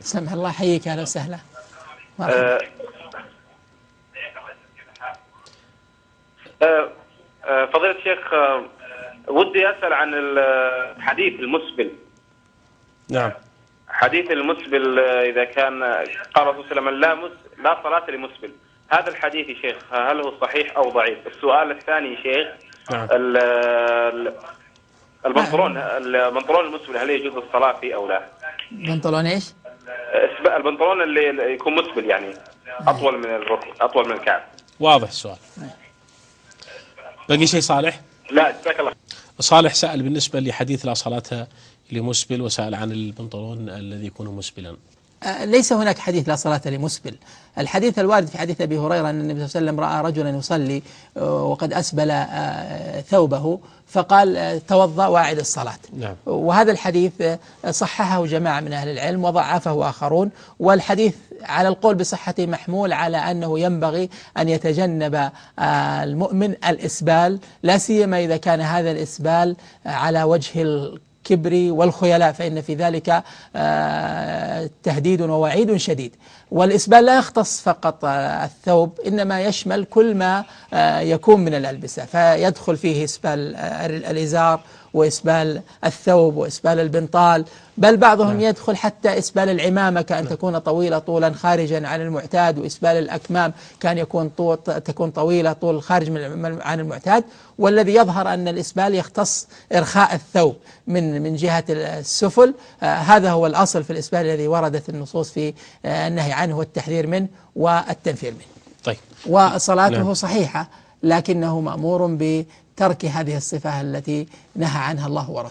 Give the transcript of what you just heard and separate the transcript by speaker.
Speaker 1: سمح الله حييك أهلا وسهلا. مرحبا.
Speaker 2: آه، آه، آه، فضيلة الشيخ ودي أسأل عن الحديث المسبل.
Speaker 3: نعم.
Speaker 2: حديث المسبل إذا كان قال الرسول صلى الله عليه وسلم لا مس لا صلاة لمسبل. هذا الحديث يا شيخ هل هو صحيح أو ضعيف؟ السؤال الثاني يا شيخ
Speaker 3: نعم.
Speaker 2: ال- ال- البنطلون البنطلون المسبل هل يجوز الصلاة فيه أو لا؟
Speaker 1: بنطلون
Speaker 2: إيش؟ البنطلون اللي يكون مسبل يعني أطول من الركب أطول من الكعب.
Speaker 3: واضح السؤال. بقي شيء صالح؟
Speaker 2: لا جزاك الله
Speaker 3: صالح سأل بالنسبة لحديث لا صلاة لمسبل وسأل عن البنطلون الذي يكون مسبلا.
Speaker 1: ليس هناك حديث لا صلاة لمسبل الحديث الوارد في حديث أبي هريرة أن النبي صلى الله عليه وسلم رأى رجلا يصلي آه، وقد أسبل آه، ثوبه فقال آه، توضأ واعد الصلاة
Speaker 3: نعم.
Speaker 1: وهذا الحديث آه، صححه جماعة من أهل العلم وضعفه آخرون والحديث على القول بصحته محمول على أنه ينبغي أن يتجنب آه، المؤمن الإسبال لا سيما إذا كان هذا الإسبال آه، على وجه الكبر والخيلاء فإن في ذلك آه، تهديد ووعيد شديد. والإسبال لا يختص فقط آه، الثوب إنما يشمل كل ما آه، يكون من الألبسة. فيدخل فيه إسبال الإزار وإسبال الثوب وإسبال البنطال بل بعضهم يدخل حتى إسبال العمامة كأن تكون طويلة طولا خارجا عن المعتاد وإسبال الأكمام كان يكون طول تكون طويلة طول خارج من عن المعتاد. والذي يظهر أن الإسبال يختص إرخاء الثوب من من جهة السفل. آه هذا هو الأصل في الإسبال الذي وردت النصوص في آه النهي عنه والتحذير منه والتنفير منه.
Speaker 3: طيب.
Speaker 1: وصلاته
Speaker 3: نعم.
Speaker 1: صحيحة. لكنه مأمور بترك هذه الصفة التي نهى عنها الله ورسوله.